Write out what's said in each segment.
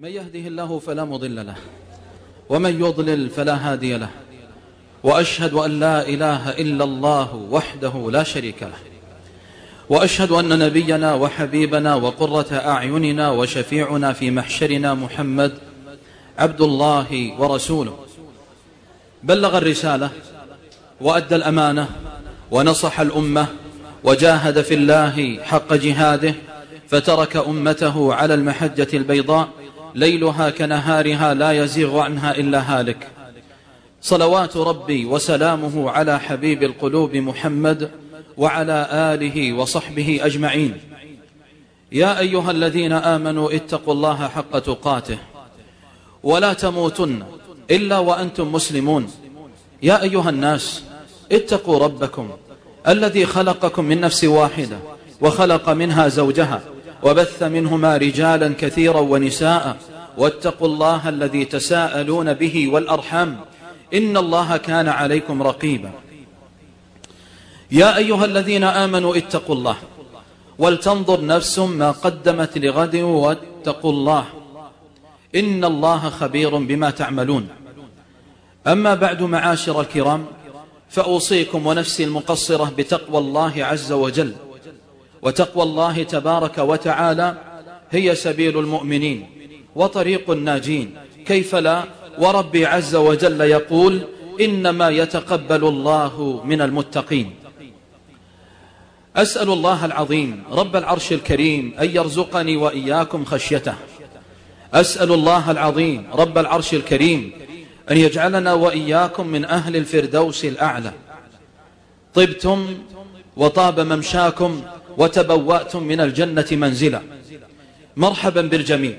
من يهده الله فلا مضل له ومن يضلل فلا هادي له وأشهد أن لا إله إلا الله وحده لا شريك له وأشهد أن نبينا وحبيبنا وقرة أعيننا وشفيعنا في محشرنا محمد عبد الله ورسوله. بلغ الرسالة وأدى الأمانة ونصح الأمة وجاهد في الله حق جهاده فترك أمته على المحجة البيضاء ليلها كنهارها لا يزيغ عنها إلا هالك. صلوات ربي وسلامه على حبيب القلوب محمد وعلى آله وصحبه أجمعين. يا أيها الذين آمنوا اتقوا الله حق تقاته. ولا تموتن إلا وأنتم مسلمون. يا أيها الناس اتقوا ربكم الذي خلقكم من نفس واحدة وخلق منها زوجها وبث منهما رجالا كثيرا ونساء واتقوا الله الذي تساءلون به والأرحام إن الله كان عليكم رقيبا. يا أيها الذين آمنوا اتقوا الله ولتنظر نفس ما قدمت لغد واتقوا الله إن الله خبير بما تعملون. أما بعد معاشر الكرام فأوصيكم ونفسي المقصرة بتقوى الله عز وجل وتقوى الله تبارك وتعالى هي سبيل المؤمنين وطريق الناجين. كيف لا؟ وربي عز وجل يقول إنما يتقبل الله من المتقين. أسأل الله العظيم رب العرش الكريم أن يرزقني وإياكم خشيته. أسأل الله العظيم رب العرش الكريم أن يجعلنا وإياكم من أهل الفردوس الأعلى. طبتم وطاب ممشاكم وتبوأتم من الجنة منزلا. مرحبا بالجميع.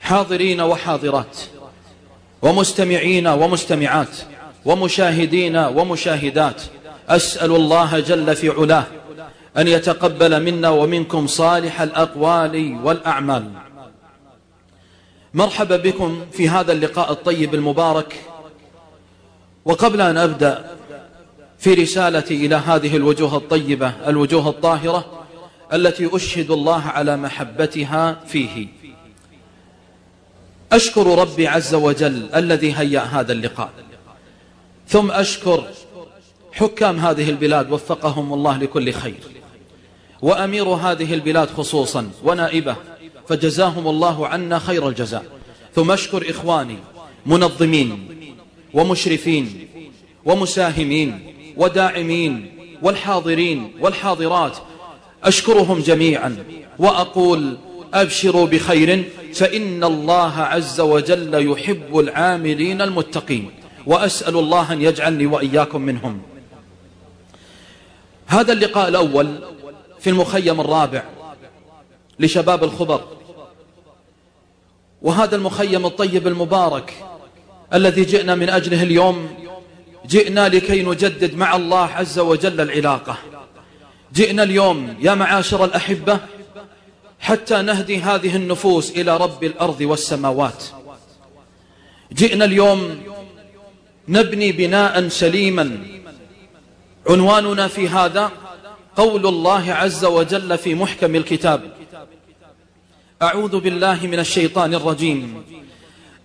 حاضرين وحاضرات. ومستمعين ومستمعات. ومشاهدين ومشاهدات. أسأل الله جل في علاه أن يتقبل منا ومنكم صالح الأقوال والأعمال. مرحبا بكم في هذا اللقاء الطيب المبارك. وقبل أن أبدأ في رسالتي إلى هذه الوجوه الطيبة الوجوه الطاهرة التي أشهد الله على محبتها فيه. أشكر ربي عز وجل الذي هيأ هذا اللقاء. ثم أشكر حكام هذه البلاد وفقهم الله لكل خير. وأمير هذه البلاد خصوصا ونائبة فجزاهم الله عنا خير الجزاء. ثم أشكر إخواني منظمين ومشرفين ومساهمين وداعمين والحاضرين والحاضرات. أشكرهم جميعا وأقول أبشروا بخير فإن الله عز وجل يحب العاملين المتقين. وأسأل الله أن يجعلني وإياكم منهم. هذا اللقاء الأول في المخيم الرابع لشباب الخبر. وهذا المخيم الطيب المبارك الذي جئنا من أجله اليوم جئنا لكي نجدد مع الله عز وجل العلاقة. جئنا اليوم يا معاشر الأحبة حتى نهدي هذه النفوس إلى رب الأرض والسماوات. جئنا اليوم نبني بناء سليما. عنواننا في هذا قول الله عز وجل في محكم الكتاب. أعوذ بالله من الشيطان الرجيم.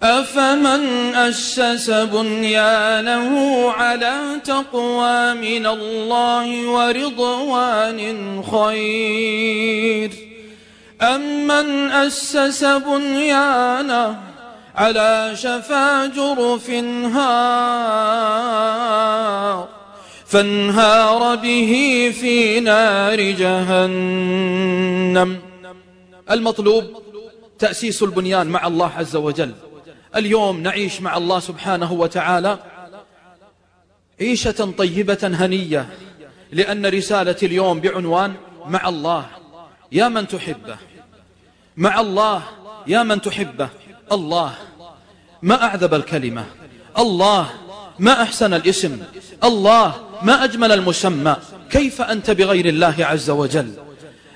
أفمن أسس بنيانه على تقوى من الله ورضوان خير أم من أسس بنيانه على شفا جرف هار فانهار به في نار جهنم المطلوب تأسيس البنيان مع الله عز وجل. اليوم نعيش مع الله سبحانه وتعالى عيشة طيبة هنية لأن رسالة اليوم بعنوان مع الله يا من تحبه. مع الله يا من تحبه. الله ما أعذب الكلمة. الله ما أحسن الاسم. الله ما أجمل المسمى. كيف أنت بغير الله عز وجل؟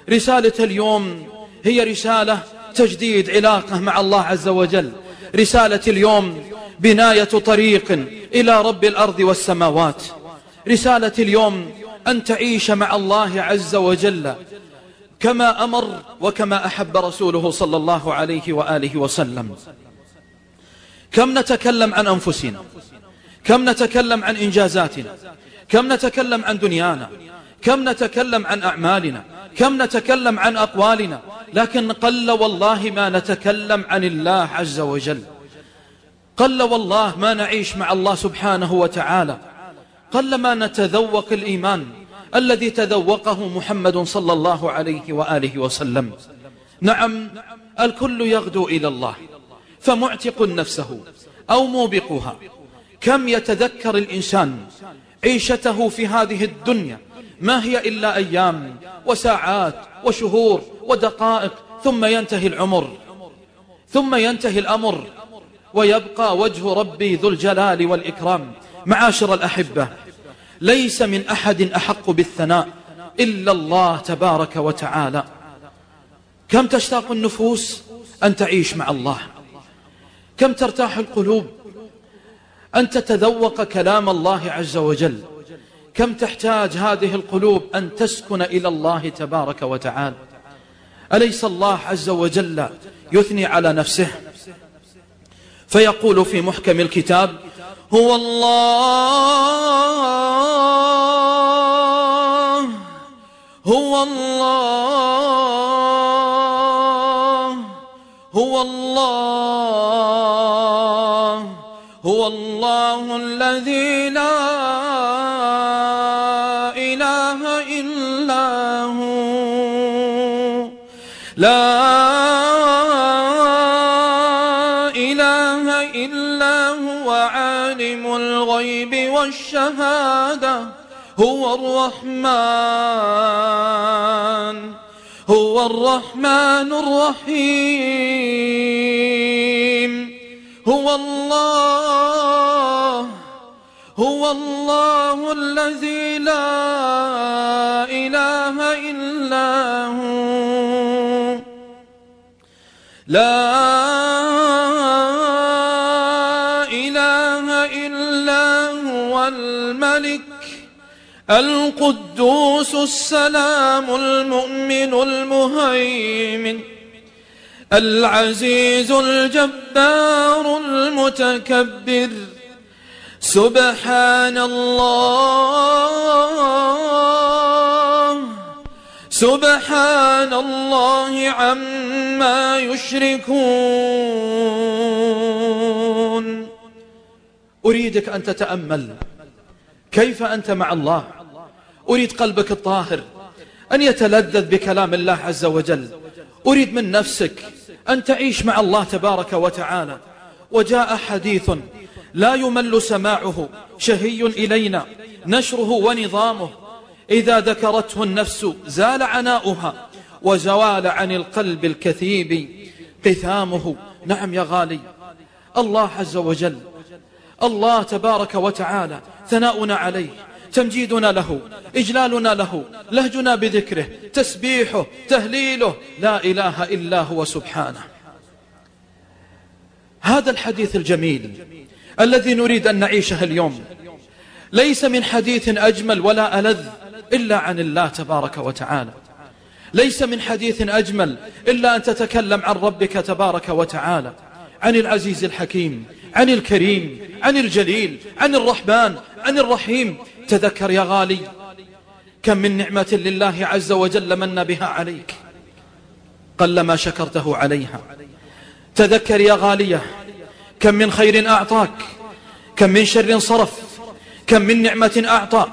رسالة اليوم هي رسالة تجديد علاقة مع الله عز وجل. رسالة اليوم بناية طريق إلى رب الأرض والسماوات. رسالة اليوم أن تعيش مع الله عز وجل كما أمر وكما أحب رسوله صلى الله عليه وآله وسلم. كم نتكلم عن أنفسنا؟ كم نتكلم عن إنجازاتنا؟ كم نتكلم عن دنيانا؟ كم نتكلم عن أعمالنا؟ كم نتكلم عن أقوالنا؟ لكن قل والله ما نتكلم عن الله عز وجل. قل والله ما نعيش مع الله سبحانه وتعالى. قل ما نتذوق الإيمان الذي تذوقه محمد صلى الله عليه وآله وسلم. نعم الكل يغدو إلى الله فمعتق نفسه أو موبقها. كم يتذكر الإنسان عيشته في هذه الدنيا؟ ما هي إلا أيام وساعات وشهور ودقائق ثم ينتهي العمر. ثم ينتهي الأمر. ويبقى وجه ربي ذو الجلال والإكرام. معاشر الأحبة ليس من أحد أحق بالثناء إلا الله تبارك وتعالى. كم تشتاق النفوس أن تعيش مع الله؟ كم ترتاح القلوب أن تتذوق كلام الله عز وجل؟ كم تحتاج هذه القلوب أن تسكن إلى الله تبارك وتعالى؟ أليس الله عز وجل يثني على نفسه؟ فيقول في محكم الكتاب هو الله هو الله هو الله هو الله الذي لا عالم الغيب والشهادة هو الرحمن هو الرحمن الرحيم هو الله هو الله الذي لا إله إلا هو. لا القدوس السلام المؤمن المهيمن العزيز الجبار المتكبر سبحان الله سبحان الله عما يشركون. أريدك أن تتأمل. كيف أنت مع الله؟ أريد قلبك الطاهر أن يتلذذ بكلام الله عز وجل. أريد من نفسك أن تعيش مع الله تبارك وتعالى. وجاء حديث لا يمل سماعه شهي إلينا نشره ونظامه. إذا ذكرته النفس زال عناؤها وزوال عن القلب الكثيب قثامه. نعم يا غالي. الله عز وجل. الله تبارك وتعالى ثناؤنا عليه. تمجيدنا له إجلالنا له لهجنا بذكره تسبيحه تهليله لا إله إلا هو سبحانه هذا الحديث الجميل الذي نريد أن نعيشه اليوم۔ ليس من حديث أجمل ولا ألذ إلا عن الله تبارك وتعالى ليس من حديث أجمل إلا أن تتكلم عن ربك تبارك وتعالى عن العزيز الحكيم عن الكريم عن الجليل عن الرحمن عن الرحيم تذكر يا غالي كم من نعمة لله عز وجل من بها عليك. قلما شكرته عليها. تذكر يا غالية كم من خير أعطاك كم من شر صرف كم من نعمة أعطى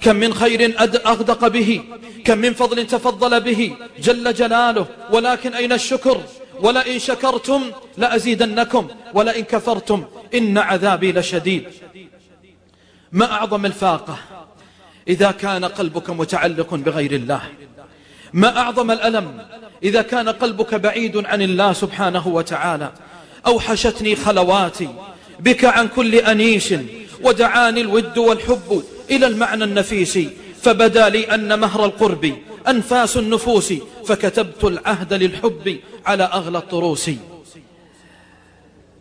كم من خير أغدق به كم من فضل تفضل به جل جلاله. ولكن أين الشكر؟ ولئن شكرتم لأزيدنكم ولئن كفرتم إن عذابي لشديد. ما أعظم الفاقة؟ إذا كان قلبك متعلق بغير الله. ما أعظم الألم؟ إذا كان قلبك بعيد عن الله سبحانه وتعالى. أوحشتني خلواتي بك عن كل أنيس ودعاني الود والحب إلى المعنى النفيس. فبدا لي أن مهر القرب أنفاس النفوس فكتبت العهد للحب على أغلى الطروس.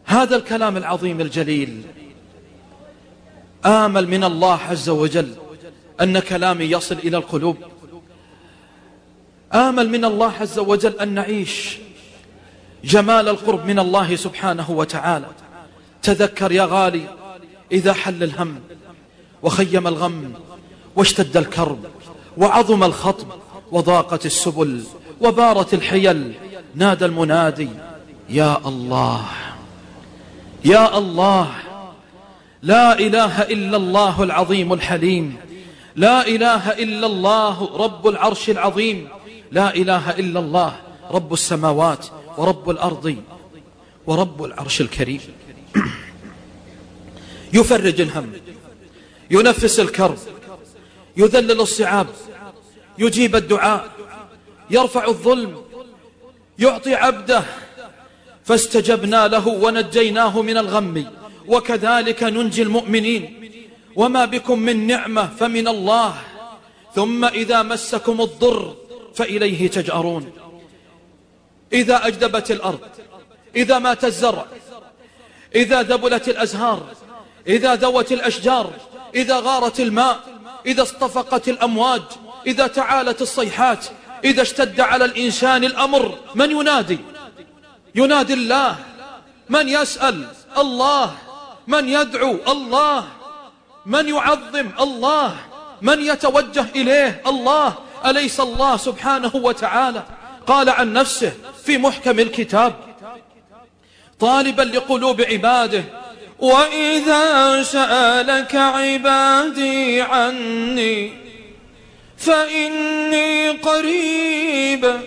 هذا الكلام العظيم الجليل. آمل من الله عز وجل أن كلامي يصل إلى القلوب. آمل من الله عز وجل أن نعيش جمال القرب من الله سبحانه وتعالى. تذكر يا غالي إذا حل الهم وخيم الغم واشتد الكرب وعظم الخطب وضاقت السبل وبارت الحيل. نادى المنادي يا الله. يا الله. لا إله إلا الله العظيم الحليم. لا إله إلا الله رب العرش العظيم. لا إله إلا الله رب السماوات ورب الأرض ورب العرش الكريم. يفرج الهم ينفس الكرب يذلل الصعاب يجيب الدعاء يرفع الظلم يعطي عبده. فاستجبنا له ونجيناه من الغم. وكذلك ننجي المؤمنين. وما بكم من نعمة فمن الله. ثم إذا مسكم الضر فإليه تجأرون. إذا أجدبت الأرض إذا مات الزرع إذا ذبلت الأزهار إذا ذوت الأشجار إذا غارت الماء إذا اصطفقت الأمواج إذا تعالت الصيحات إذا اشتد على الإنسان الأمر من ينادي؟ ينادي الله. من يسأل؟ الله. من يدعو الله من يعظم الله من يتوجه إليه الله أليس الله سبحانه وتعالى؟ قال عن نفسه في محكم الكتاب طالبا لقلوب عباده وإذا سألك عبادي عني فإني قريب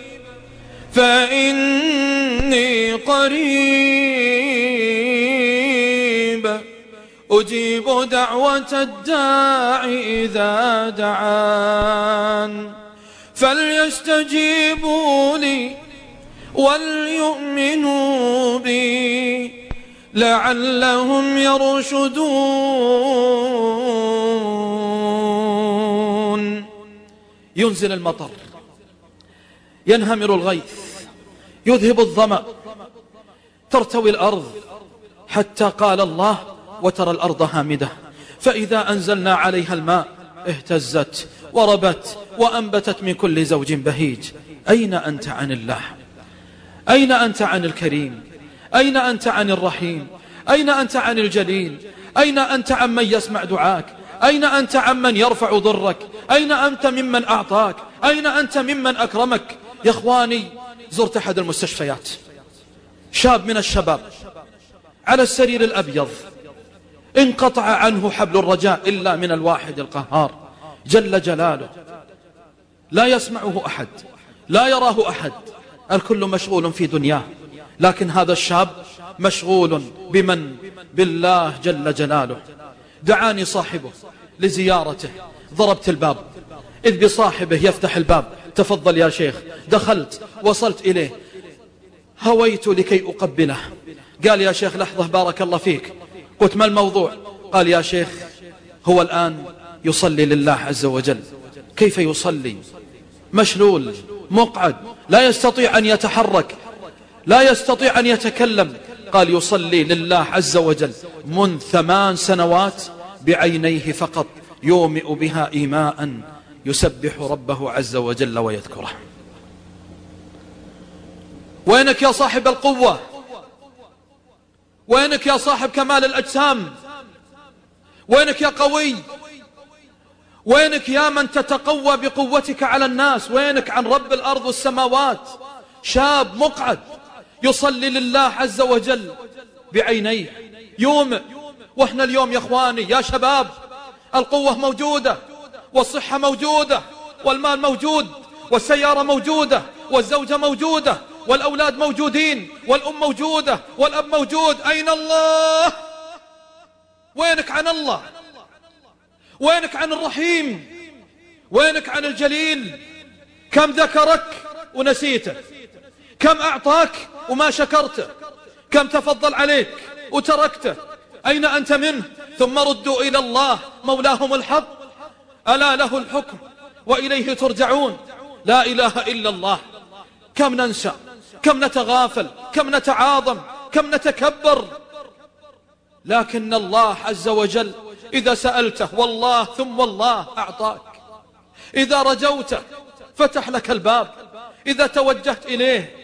فإني قريب. أجيب دعوة الداع إذا دعان. فليستجيبوا لي وليؤمنوا بي. لعلهم يرشدون. ينزل المطر. ينهمر الغيث. يذهب الظمأ. ترتوي الأرض. حتى قال الله وترى الأرض هامدة فإذا أنزلنا عليها الماء اهتزت وربت وأنبتت من كل زوج بهيج. أين أنت عن الله؟ أين أنت عن الكريم؟ أين أنت عن الرحيم؟ أين أنت عن الجليل؟ أين أنت عن من يسمع دعاك؟ أين أنت عن من يرفع ضرك؟ أين أنت ممن أعطاك؟ أين أنت ممن أكرمك؟ يا إخواني زرت أحد المستشفيات. شاب من الشباب على السرير الأبيض. انقطع عنه حبل الرجاء إلا من الواحد القهار. جل جلاله. لا يسمعه أحد. لا يراه أحد. الكل مشغول في دنياه. لكن هذا الشاب مشغول بمن؟ بالله جل جلاله. دعاني صاحبه لزيارته. ضربت الباب. إذ بصاحبه يفتح الباب. تفضل يا شيخ. دخلت. وصلت إليه. هويت لكي أقبله. قال يا شيخ لحظة بارك الله فيك. قلت ما الموضوع؟ قال يا شيخ هو الآن يصلي لله عز وجل. كيف يصلي؟ مشلول مقعد لا يستطيع أن يتحرك لا يستطيع أن يتكلم. قال يصلي لله عز وجل من ثمان سنوات بعينيه فقط يومئ بها إيماء يسبح ربه عز وجل ويذكره. وينك يا صاحب القوة؟ وينك يا صاحب كمال الأجسام؟ وينك يا قوي؟ وينك يا من تتقوى بقوتك على الناس؟ وينك عن رب الأرض والسماوات؟ شاب مقعد يصلي لله عز وجل بعينيه. يوم وإحنا اليوم يا إخواني يا شباب القوة موجودة والصحة موجودة والمال موجود والسيارة موجودة والزوجة موجودة والأولاد موجودين والأم موجودة والأب موجود. أين الله؟ وينك عن الله؟ وينك عن الرحيم؟ وينك عن الجليل؟ كم ذكرك ونسيته؟ كم أعطاك وما شكرته؟ كم تفضل عليك وتركته؟ أين أنت منه؟ ثم ردوا إلى الله. مولاهم الحق. ألا له الحكم. وإليه ترجعون. لا إله إلا الله. كم ننسى؟ كم نتغافل كم نتعاظم كم نتكبر. لكن الله عز وجل إذا سألته والله ثم الله أعطاك. إذا رجوته فتح لك الباب. إذا توجهت إليه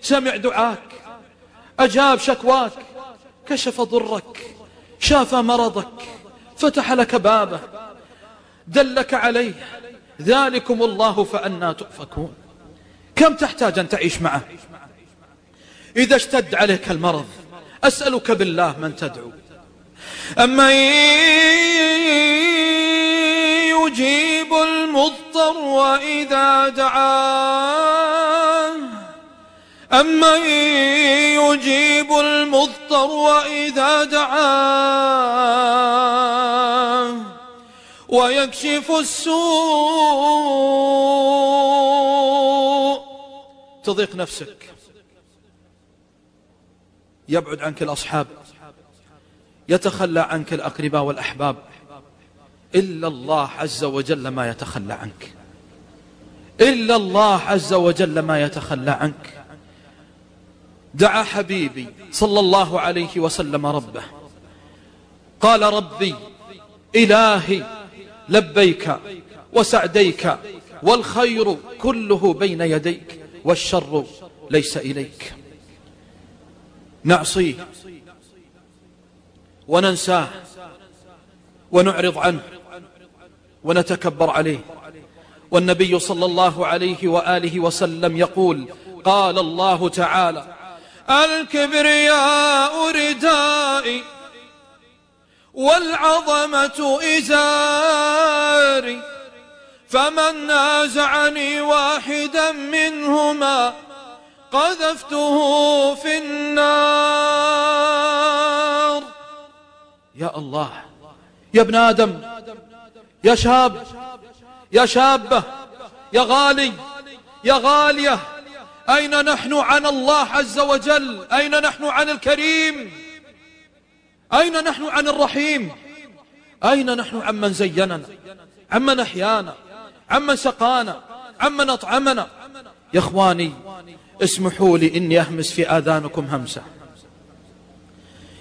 سمع دعاك. أجاب شكواك كشف ضرك شاف مرضك فتح لك بابه. دلك عليه ذلكم الله فأنا تؤفكون. كم تحتاج أن تعيش معه؟ إذا اشتد عليك المرض أسألك بالله من تدعو. أمن يجيب المضطر وإذا دعاه أمن يجيب المضطر وإذا دعاه ويكشف السوء. تضيق نفسك. يبعد عنك الأصحاب يتخلى عنك الأقرباء والأحباب. إلا الله عز وجل ما يتخلى عنك. إلا الله عز وجل ما يتخلى عنك. دعا حبيبي صلى الله عليه وسلم ربه. قال ربي إلهي لبيك وسعديك والخير كله بين يديك والشر ليس إليك. نعصيه. وننساه. ونعرض عنه. ونتكبر عليه. والنبي صلى الله عليه وآله وسلم يقول قال الله تعالى الكبرياء ردائي والعظمة إزاري فمن نازعني واحدا منهما قذفته في النار۔ يا الله يا ابن آدم يا شاب يا شابة يا غالي يا غالية أين نحن عن الله عز وجل؟ أين نحن عن الكريم؟ أين نحن عن الرحيم؟ أين نحن عمن زيننا عمن أحيانا عمن سقانا عمن أطعمنا؟ يا إخواني اسمحوا لي إني أهمس في آذانكم همسة.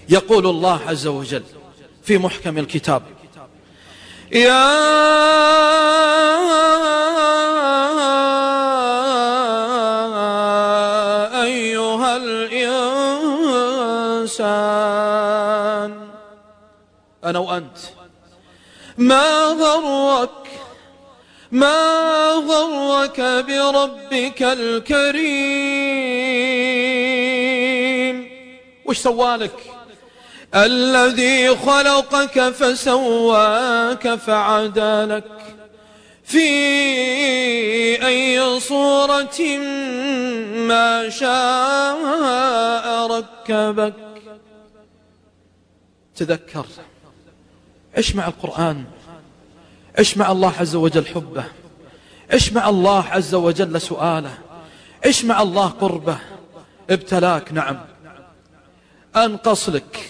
يقول الله عز وجل في محكم الكتاب يا أيها الإنسان أنا وأنت ما غرت ما غرك بربك الكريم وش سوالك الذي خلقك فسواك فعدالك في أي صورة ما شاء ركبك. تذكر. عش مع القرآن؟ اشمع الله عز وجل حبه. اشمع الله عز وجل سؤاله. اشمع الله قربه. ابتلاك نعم. أنقص لك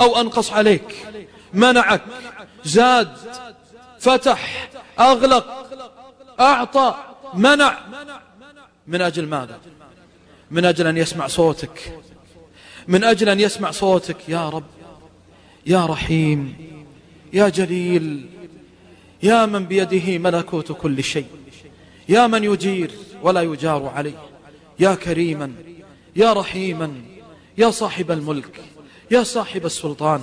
أو أنقص عليك. منعك. زاد. فتح. أغلق. أعطى. منع. من أجل ماذا؟ من أجل أن يسمع صوتك. من أجل أن يسمع صوتك. يا رب. يا رحيم. يا جليل. يا من بيده ملكوت كل شيء. يا من يجير ولا يجار عليه. يا كريما يا رحيما يا صاحب الملك يا صاحب السلطان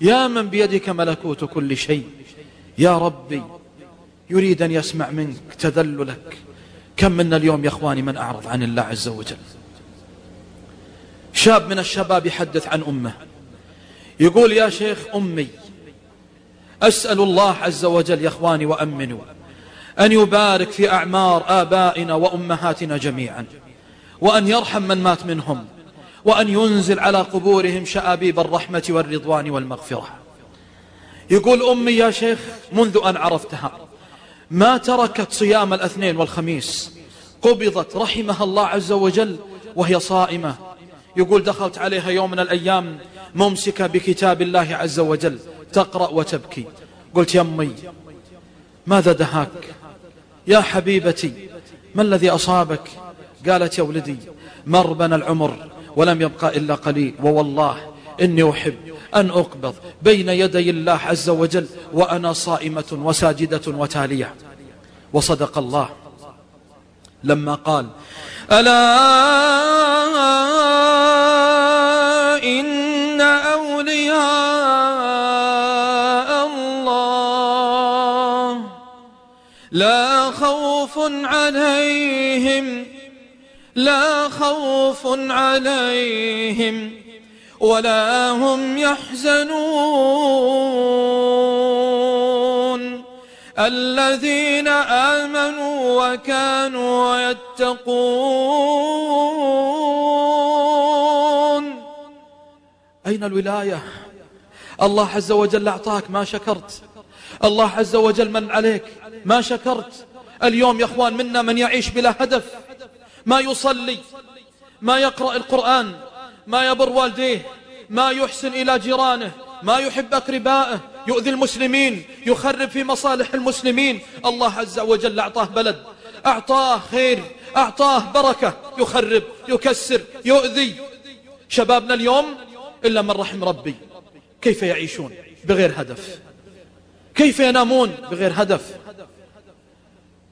يا من بيدك ملكوت كل شيء. يا ربي يريد أن يسمع منك تذللك كم منا اليوم يا أخواني من أعرض عن الله عز وجل. شاب من الشباب يحدث عن أمه. يقول يا شيخ أمي أسأل الله عز وجل يا إخواني وأمنوا أن يبارك في أعمار آبائنا وأمهاتنا جميعا وأن يرحم من مات منهم وأن ينزل على قبورهم شآبيب الرحمة والرضوان والمغفرة. يقول أمي يا شيخ منذ أن عرفتها ما تركت صيام الاثنين والخميس قبضت رحمها الله عز وجل وهي صائمة. يقول دخلت عليها يوم من الأيام ممسكة بكتاب الله عز وجل. تقرأ وتبكي. قلت يا أمي ماذا دهاك؟ يا حبيبتي ما الذي أصابك؟ قالت يا ولدي مربنا العمر ولم يبقى إلا قليل ووالله إني أحب أن أقبض بين يدي الله عز وجل وأنا صائمة وساجدة وتالية. وصدق الله. لما قال ألا إن أولياء لا خوف عليهم لا خوف عليهم ولا هم يحزنون. الذين آمنوا وكانوا يتقون. أين الولاية؟ الله عز وجل أعطاك ما شكرت. الله عز وجل من عليك. ما شكرت. اليوم يا اخوان منا من يعيش بلا هدف. ما يصلي ما يقرأ القرآن ما يبر والديه ما يحسن إلى جيرانه ما يحب أقربائه. يؤذي المسلمين يخرب في مصالح المسلمين. الله عز وجل أعطاه بلد أعطاه خير أعطاه بركة. يخرب يكسر يؤذي. شبابنا اليوم إلا من رحم ربي. كيف يعيشون؟ بغير هدف. كيف ينامون؟ بغير هدف.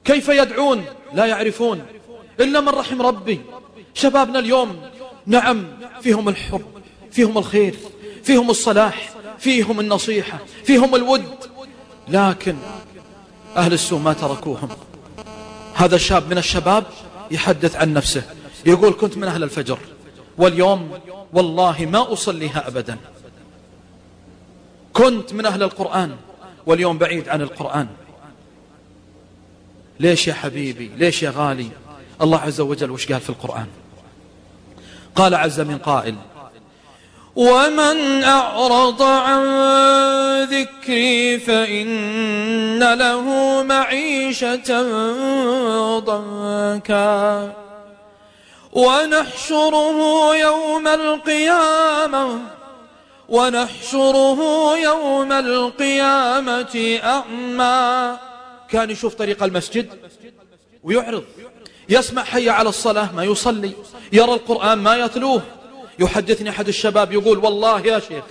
كيف يدعون؟ لا يعرفون. إلا من رحم ربي. شبابنا اليوم نعم فيهم الحب فيهم الخير فيهم الصلاح فيهم النصيحة فيهم الود. لكن أهل السوء ما تركوهم. هذا الشاب من الشباب يحدث عن نفسه. يقول كنت من أهل الفجر. واليوم والله ما أصليها أبدا. كنت من أهل القرآن. واليوم بعيد عن القرآن. ليش يا حبيبي؟ ليش يا غالي؟ الله عز وجل وش قال في القرآن؟ قال عز من قائل ومن أعرض عن ذكري فإن له معيشة ضنكا. ونحشره يوم القيامة ونحشره يوم القيامة أعمى. كان يشوف طريق المسجد ويعرض. يسمع حي على الصلاة ما يصلي. يرى القرآن ما يتلوه. يحدثني أحد الشباب يقول والله يا شيخ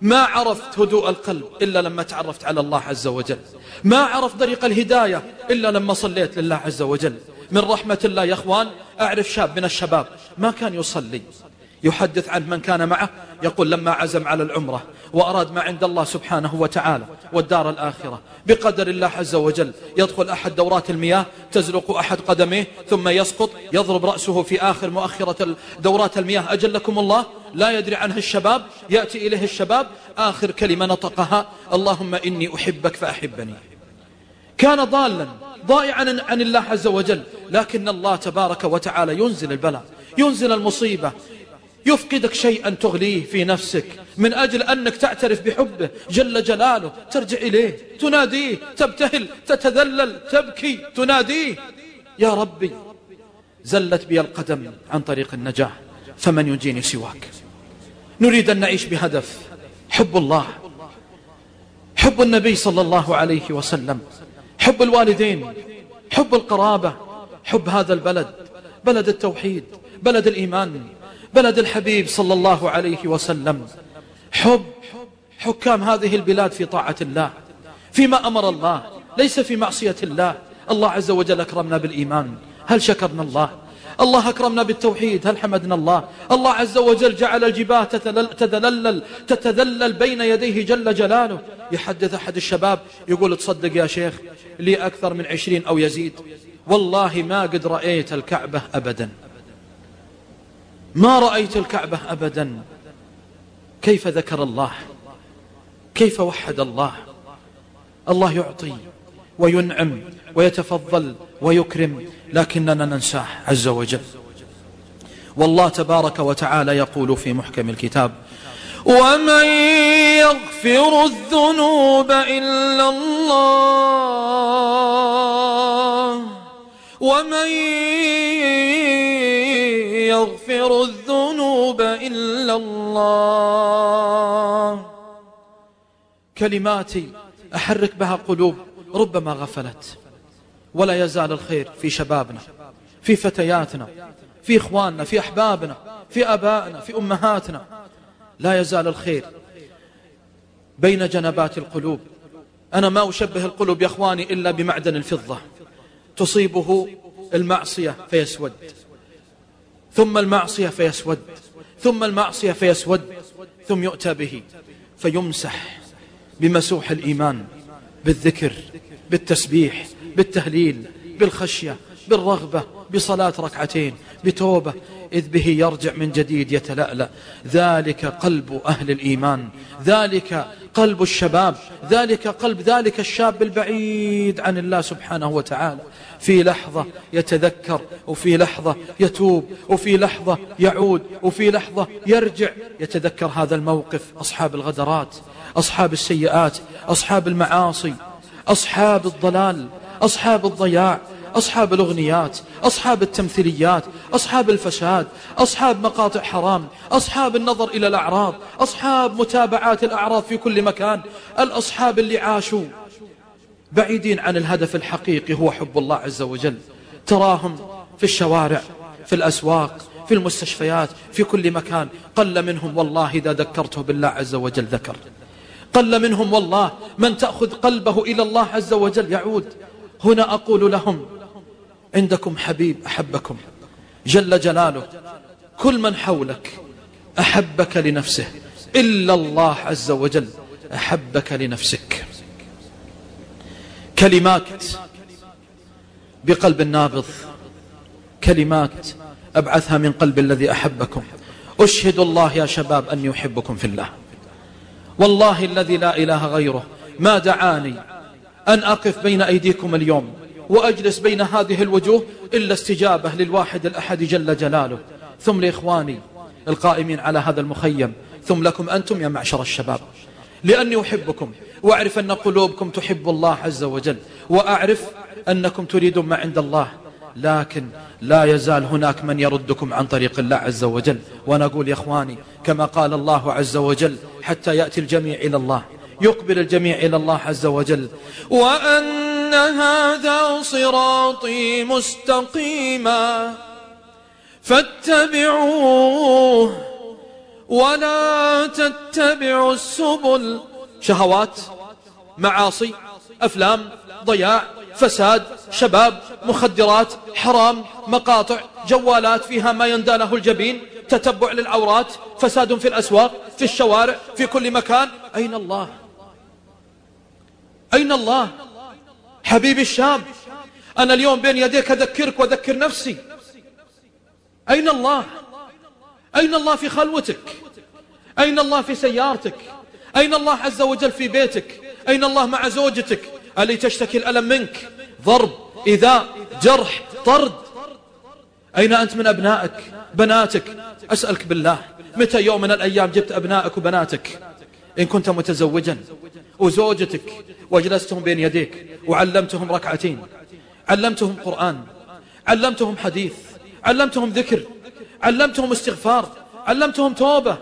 ما عرفت هدوء القلب إلا لما تعرفت على الله عز وجل. ما عرفت طريق الهداية إلا لما صليت لله عز وجل. من رحمة الله يا أخوان أعرف شاب من الشباب ما كان يصلي. يحدث عن من كان معه يقول لما عزم على العمرة وأراد ما عند الله سبحانه وتعالى والدار الآخرة بقدر الله عز وجل يدخل أحد دورات المياه تزلق أحد قدميه ثم يسقط يضرب رأسه في آخر مؤخرة دورات المياه. أجلكم الله؟ لا يدري عنه الشباب يأتي إليه الشباب آخر كلمة نطقها اللهم إني أحبك فأحبني. كان ضالا ضائعا عن الله عز وجل لكن الله تبارك وتعالى ينزل البلاء ينزل المصيبة يفقدك شيئا تغليه في نفسك من أجل أنك تعترف بحبه جل جلاله ترجع إليه تناديه تبتهل تتذلل تبكي تناديه. يا ربي زلت بي القدم عن طريق النجاح فمن يجيني سواك؟ نريد أن نعيش بهدف حب الله. حب النبي صلى الله عليه وسلم حب الوالدين حب القرابة حب هذا البلد بلد التوحيد بلد الإيمان. بلد الحبيب صلى الله عليه وسلم. حب حكام هذه البلاد في طاعة الله فيما أمر الله ليس في معصية الله. الله عز وجل أكرمنا بالإيمان. هل شكرنا الله؟ الله أكرمنا بالتوحيد. هل حمدنا الله؟ الله عز وجل جعل الجباه تتذلل, تتذلل بين يديه جل جلاله. يحدث أحد الشباب يقول تصدق يا شيخ لي أكثر من عشرين أو يزيد. والله ما قد رأيت الكعبة أبداً. ما رأيت الكعبة أبدا. كيف ذكر الله؟ كيف وحد الله؟ الله يعطي وينعم ويتفضل ويكرم لكننا ننساه عز وجل. والله تبارك وتعالى يقول في محكم الكتاب ومن يغفر الذنوب إلا الله ومن يغفر الذنوب إلا الله. كلماتي أحرك بها قلوب ربما غفلت. ولا يزال الخير في شبابنا في فتياتنا في إخواننا في أحبابنا في أبائنا في أمهاتنا. لا يزال الخير بين جنبات القلوب. أنا ما أشبه القلوب يا أخواني إلا بمعدن الفضة. تصيبه المعصية فيسود. ثم المعصية فيسود ثم المعصية فيسود ثم يؤتى به فيمسح بمسوح الإيمان بالذكر بالتسبيح بالتهليل بالخشية بالرغبة بصلاة ركعتين بتوبة إذ به يرجع من جديد يتلألأ. ذلك قلب أهل الإيمان ذلك قلب الشباب ذلك قلب ذلك الشاب البعيد عن الله سبحانه وتعالى. في لحظة يتذكر وفي لحظة يتوب وفي لحظة يعود وفي لحظة يرجع. يتذكر هذا الموقف أصحاب الغدرات أصحاب السيئات أصحاب المعاصي أصحاب الضلال أصحاب الضياع أصحاب الأغنيات أصحاب التمثيليات أصحاب الفساد أصحاب مقاطع حرام أصحاب النظر إلى الأعراض أصحاب متابعات الأعراض في كل مكان. الأصحاب اللي عاشوا بعيدين عن الهدف الحقيقي هو حب الله عز وجل. تراهم في الشوارع في الأسواق في المستشفيات في كل مكان. قل منهم والله إذا ذكرته بالله عز وجل ذكر. قل منهم والله من تأخذ قلبه إلى الله عز وجل يعود. هنا أقول لهم عندكم حبيب أحبكم. جل جلاله كل من حولك أحبك لنفسه. إلا الله عز وجل أحبك لنفسك. كلمات بقلب نابض. كلمات أبعثها من قلب الذي أحبكم. أشهد الله يا شباب أن يحبكم في الله. والله الذي لا إله غيره. ما دعاني أن أقف بين أيديكم اليوم وأجلس بين هذه الوجوه إلا استجابة للواحد الأحد جل جلاله. ثم لإخواني القائمين على هذا المخيم. ثم لكم أنتم يا معشر الشباب. لأني أحبكم وأعرف أن قلوبكم تحب الله عز وجل وأعرف أنكم تريدون ما عند الله لكن لا يزال هناك من يردكم عن طريق الله عز وجل. وأنا أقول يا إخواني كما قال الله عز وجل حتى يأتي الجميع إلى الله يقبل الجميع إلى الله عز وجل. وأن هذا صراطي مستقيما فاتبعوه ولا نتبع السبل. شهوات معاصي أفلام ضياع فساد شباب مخدرات حرام مقاطع جوالات فيها ما ينداله الجبين تتبع للعورات فساد في الأسواق في الشوارع في كل مكان. أين الله؟ أين الله؟ حبيبي الشاب أنا اليوم بين يديك أذكرك وأذكر نفسي. أين الله؟ أين الله في خلوتك؟ أين الله في سيارتك؟ أين الله عز وجل في بيتك؟ أين الله مع زوجتك؟ ألي تشتكي الألم منك؟ ضرب إذا جرح طرد. أين أنت من أبنائك؟ بناتك؟ أسألك بالله متى يوم من الأيام جبت أبنائك وبناتك؟ إن كنت متزوجا. وزوجتك وجلستهم بين يديك وعلمتهم ركعتين. علمتهم قرآن. علمتهم حديث. علمتهم ذكر. علمتهم استغفار. علمتهم توبة.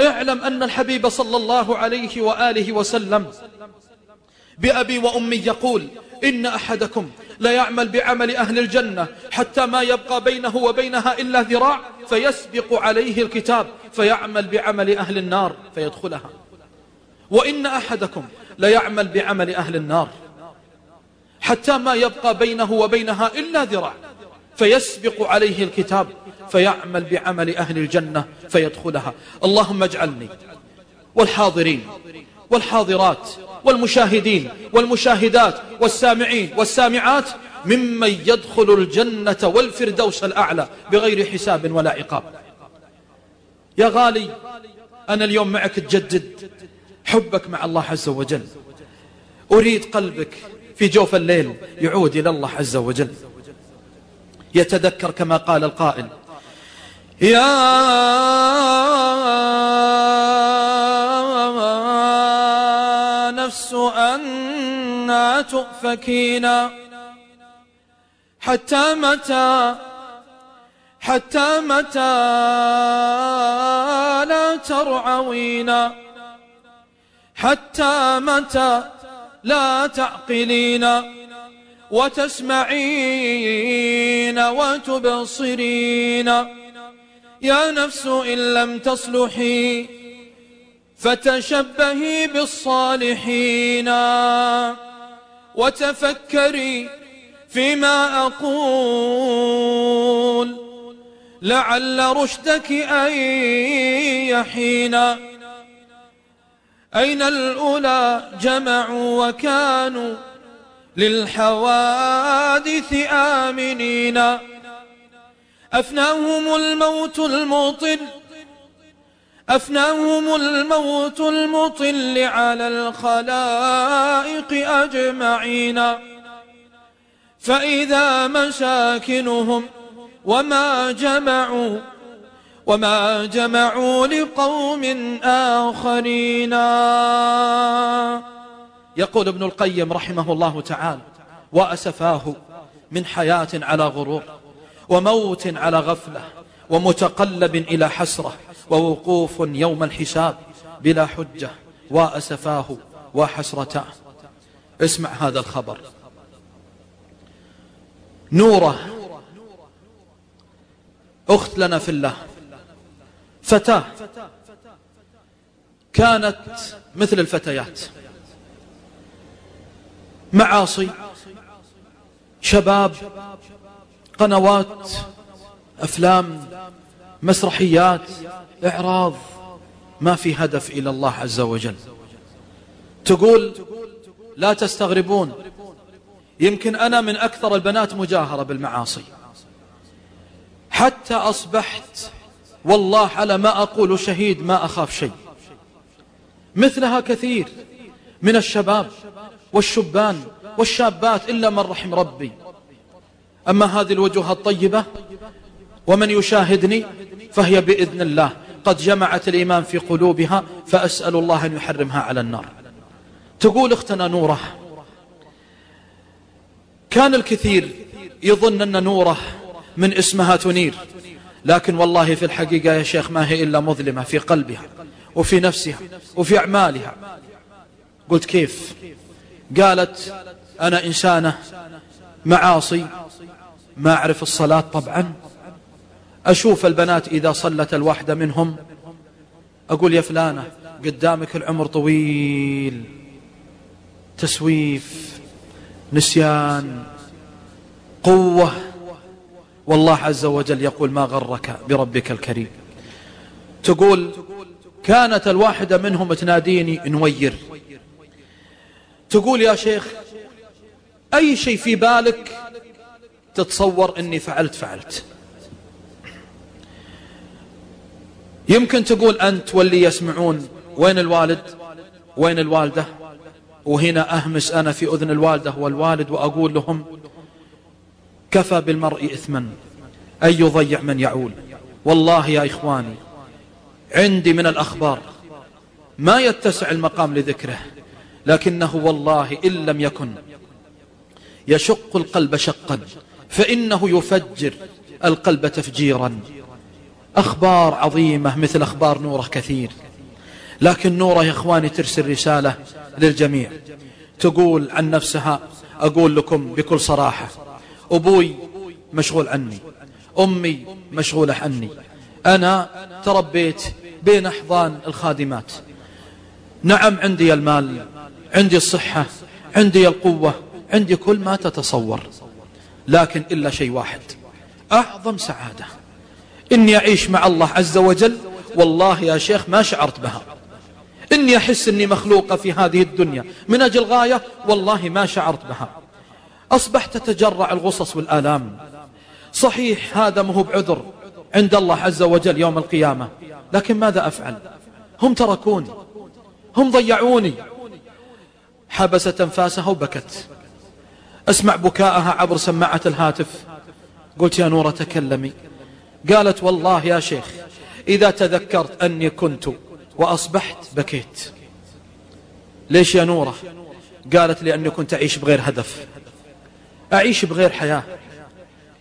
اعلم أن الحبيب صلى الله عليه وآله وسلم بأبي وأمي يقول إن أحدكم لا يعمل بعمل أهل الجنة حتى ما يبقى بينه وبينها إلا ذراع فيسبق عليه الكتاب فيعمل بعمل أهل النار فيدخلها وإن أحدكم لا يعمل بعمل أهل النار حتى ما يبقى بينه وبينها إلا ذراع فيسبق عليه الكتاب فيعمل بعمل أهل الجنة فيدخلها. اللهم اجعلني والحاضرين والحاضرات والمشاهدين والمشاهدات والسامعين والسامعات ممن يدخل الجنة والفردوس الأعلى بغير حساب ولا عقاب. يا غالي أنا اليوم معك تجدد حبك مع الله عز وجل. أريد قلبك في جوف الليل يعود إلى الله عز وجل. يتذكر كما قال القائل. يا نفس أنا تؤفكين. حتى متى؟ حتى متى لا ترعوين؟ حتى متى لا تعقلين؟ وتسمعين وتبصرين. يا نفس إن لم تصلحي فتشبهي بالصالحين. وتفكري فيما أقول. لعل رشدك أن يحين. أين الأولى جمعوا وكانوا للحوادث آمنين. أفناهم الموت المطل أفناهم الموت المطل على الخلائق أجمعين. فإذا مساكنهم وما جمعوا وما جمعوا لقوم آخرين. يقول ابن القيم رحمه الله تعالى وأسفاه من حياة على غرور وموت على غفلة ومتقلب إلى حسرة ووقوف يوم الحساب بلا حجة وأسفاه وحسرته. اسمع هذا الخبر. نورة أخت لنا في الله فتاة كانت مثل الفتيات. معاصي شباب قنوات أفلام مسرحيات إعراض ما في هدف إلى الله عز وجل. تقول لا تستغربون يمكن أنا من أكثر البنات مجاهرة بالمعاصي. حتى أصبحت والله على ما أقول شهيد ما أخاف شيء. مثلها كثير من الشباب والشبان والشابات إلا من رحم ربي. أما هذه الوجوه الطيبة ومن يشاهدني فهي بإذن الله. قد جمعت الإيمان في قلوبها فأسأل الله أن يحرمها على النار. تقول اختنا نوره كان الكثير يظن أن نوره من اسمها تنير لكن والله في الحقيقة يا شيخ ما هي إلا مظلمة في قلبها وفي نفسها وفي أعمالها. قلت كيف؟ قالت أنا إنسانة معاصي ما أعرف الصلاة طبعا. أشوف البنات إذا صلت الواحدة منهم أقول يا فلانة قدامك العمر طويل تسويف نسيان قوة. والله عز وجل يقول ما غرك بربك الكريم. تقول كانت الواحدة منهم تناديني نوير. تقول يا شيخ أي شيء في بالك؟ تتصور أني فعلت فعلت. يمكن تقول أنت واللي يسمعون وين الوالد؟ وين الوالدة؟ وهنا أهمس أنا في أذن الوالدة والوالد وأقول لهم كفى بالمرء إثما أن يضيع من يعول. والله يا إخواني عندي من الأخبار ما يتسع المقام لذكره. لكنه والله إن لم يكن. يشق القلب شقا فإنه يفجر القلب تفجيرا. أخبار عظيمة مثل أخبار نوره كثير. لكن نوره يا إخواني ترسل رسالة للجميع. تقول عن نفسها أقول لكم بكل صراحة أبوي مشغول عني أمي مشغولة عني. أنا تربيت بين أحضان الخادمات. نعم عندي المال عندي الصحة عندي القوة عندي كل ما تتصور لكن إلا شيء واحد أعظم سعادة. إني أعيش مع الله عز وجل والله يا شيخ ما شعرت بها. إني أحس أني مخلوقة في هذه الدنيا من أجل غاية والله ما شعرت بها. أصبحت تتجرع الغصص والآلام. صحيح هذا مهو بعذر عند الله عز وجل يوم القيامة لكن ماذا أفعل؟ هم تركوني هم ضيعوني. حبست أنفاسها وبكت. أسمع بكاءها عبر سماعة الهاتف. قلت يا نورة تكلمي. قالت والله يا شيخ إذا تذكرت أني كنت وأصبحت بكيت. ليش يا نورة؟ قالت لأني كنت أعيش بغير هدف. أعيش بغير حياة.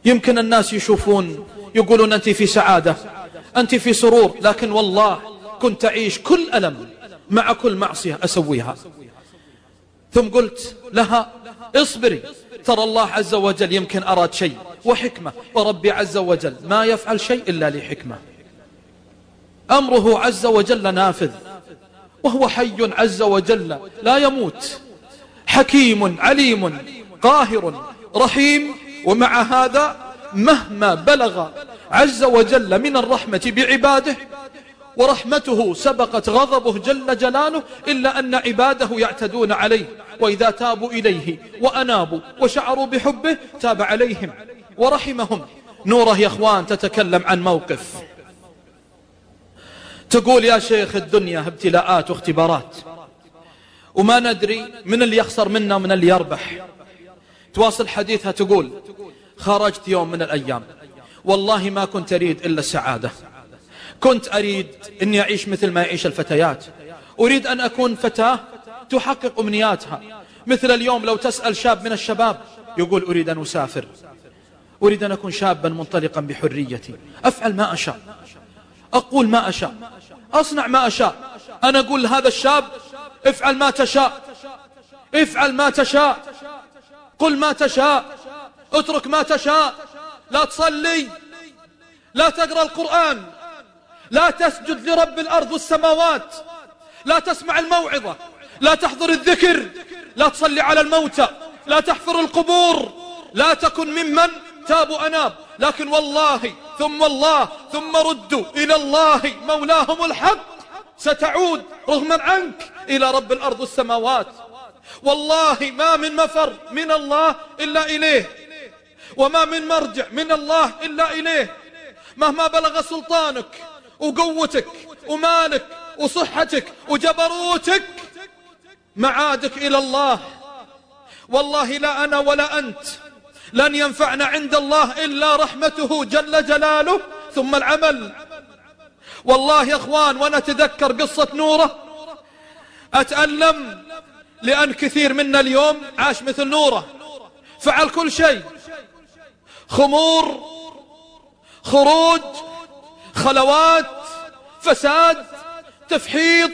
يمكن الناس يشوفون يقولون أنت في سعادة أنت في سرور لكن والله كنت أعيش كل ألم مع كل معصية أسويها. ثم قلت لها اصبري. ترى الله عز وجل يمكن أراد شيء وحكمة. وربي عز وجل ما يفعل شيء إلا لحكمة. أمره عز وجل نافذ. وهو حي عز وجل لا يموت. حكيم عليم قاهر رحيم. ومع هذا مهما بلغ عز وجل من الرحمة بعباده ورحمته سبقت غضبه جل جلاله إلا أن عباده يعتدون عليه. وإذا تابوا إليه وأنابوا وشعروا بحبه تاب عليهم ورحمهم. نوره آه يا أخوان تتكلم عن موقف. تقول يا شيخ الدنيا ابتلاءات واختبارات. وما ندري من اللي يخسر منا ومن اللي يربح. تواصل حديثها تقول خرجت يوم من الأيام. والله ما كنت أريد إلا السعادة. كنت أريد أني أعيش مثل ما يعيش الفتيات. أريد أن أكون فتاة تحقق أمنياتها. مثل اليوم لو تسأل شاب من الشباب يقول أريد أن أسافر. أريد أن أكون شابا منطلقا بحريتي. أفعل ما أشاء. أقول ما أشاء. أصنع ما أشاء. أنا أقول لهذا الشاب افعل ما تشاء. افعل ما تشاء. قل ما تشاء. اترك ما تشاء. لا تصلي. لا تقرأ القرآن. لا تسجد لرب الأرض والسماوات لا تسمع الموعظة. لا تحضر الذكر لا تصلي على الموتى لا تحفر القبور لا تكن ممن تاب وأناب. لكن والله ثم الله ثم ردوا إلى الله مولاهم الحق. ستعود رغما عنك إلى رب الأرض والسماوات والله ما من مفر من الله إلا إليه. وما من مرجع من الله إلا إليه. مهما بلغ سلطانك وقوتك ومالك وصحتك وجبروتك معادك إلى الله. والله لا أنا ولا أنت. لن ينفعنا عند الله إلا رحمته جل جلاله ثم العمل. والله يا أخوان وأنا أتذكر قصة نورة. أتألم لأن كثير منا اليوم عاش مثل نورة. فعل كل شيء. خمور خروج خلوات فساد تفحيط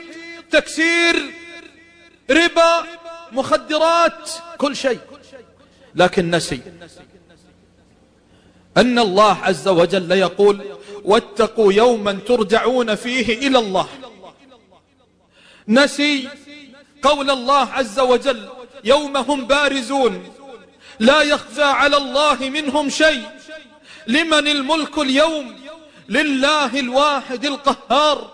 تكسير ربا مخدرات كل شيء. لكن نسي. أن الله عز وجل يقول واتقوا يوما ترجعون فيه إلى الله. نسي قول الله عز وجل يوم هم بارزون. لا يخفى على الله منهم شيء. لمن الملك اليوم؟ لله الواحد القهار.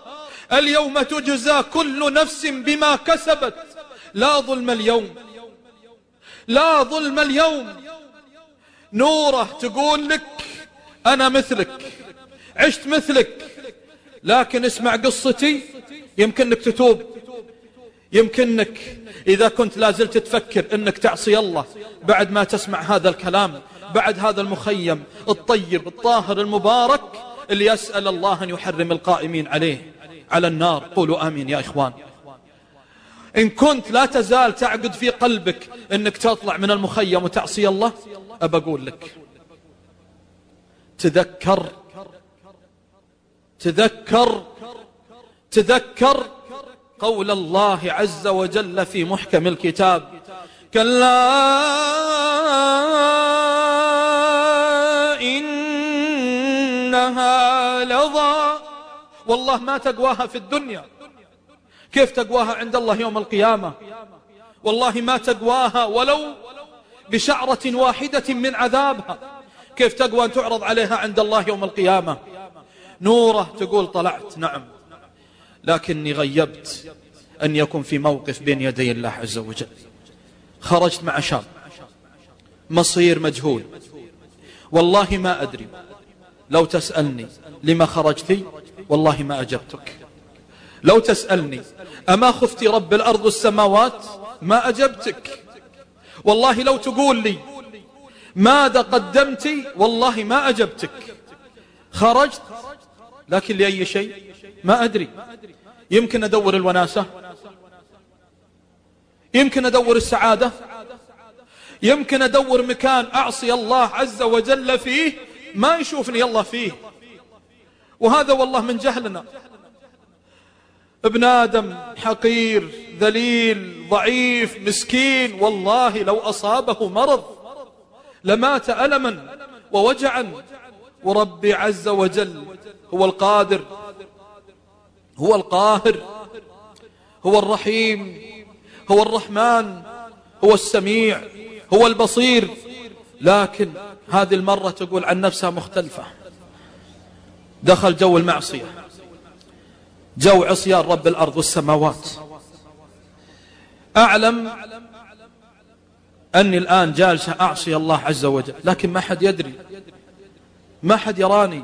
اليوم تجزى كل نفس بما كسبت. لا ظلم اليوم. لا ظلم اليوم. نوره تقول لك أنا مثلك عشت مثلك لكن اسمع قصتي يمكنك تتوب. يمكنك إذا كنت لازلت تفكر أنك تعصي الله بعد ما تسمع هذا الكلام بعد هذا المخيم الطيب الطاهر المبارك اللي يسأل الله أن يحرم القائمين عليه. على النار. قولوا آمين يا إخوان. إن كنت لا تزال تعقد في قلبك أنك تطلع من المخيم وتعصي الله أبى أقول لك. تذكر تذكر تذكر قول الله عز وجل في محكم الكتاب. كلا إنها لظى. والله ما تقواها في الدنيا. كيف تقواها عند الله يوم القيامة؟ والله ما تقواها ولو بشعرة واحدة من عذابها. كيف تقوى أن تعرض عليها عند الله يوم القيامة؟ نوره تقول طلعت نعم. لكني غيبت أن يكون في موقف بين يدي الله عز وجل. خرجت مع شاب. مصير مجهول. والله ما أدري. لو تسألني لما خرجتي والله ما أجبتك. لو تسألني أما خفت رب الأرض والسماوات ما أجبتك. والله لو تقول لي ماذا قدمت؟ والله ما أجبتك. خرجت؟ لكن لأي شيء؟ ما أدري. يمكن أدور الوناسة. يمكن أدور السعادة. يمكن أدور مكان أعصي الله عز وجل فيه ما يشوفني الله فيه. وهذا والله من جهلنا. ابن آدم حقير ذليل ضعيف مسكين والله لو أصابه مرض لمات ألما ووجعا. وربي عز وجل هو القادر هو القاهر هو الرحيم هو الرحمن هو السميع هو البصير. لكن هذه المرة تقول عن نفسها مختلفة. دخل جو المعصية. جو عصيان رب الأرض والسماوات. أعلم أني الآن جالس أعصي الله عز وجل لكن ما حد يدري ما حد يراني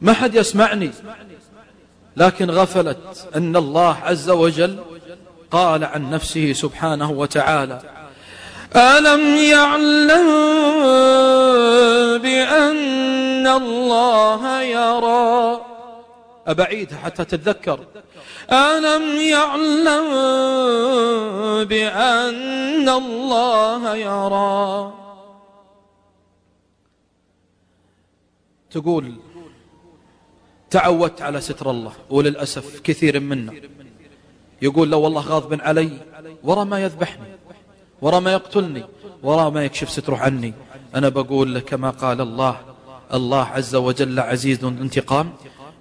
ما حد يسمعني. لكن غفلت أن الله عز وجل قال عن نفسه سبحانه وتعالى ألم يعلم بأن الله يرى؟ أبعيد حتى تتذكر. ألم يعلم بأن الله يرى؟ تقول تعودت على ستر الله وللأسف كثير منا يقول لو والله غاضب علي ورى ما يذبحني. ورا ما يقتلني ورا ما يكشف ستره عني. أنا بقول لك كما قال الله. الله عز وجل عزيز انتقام.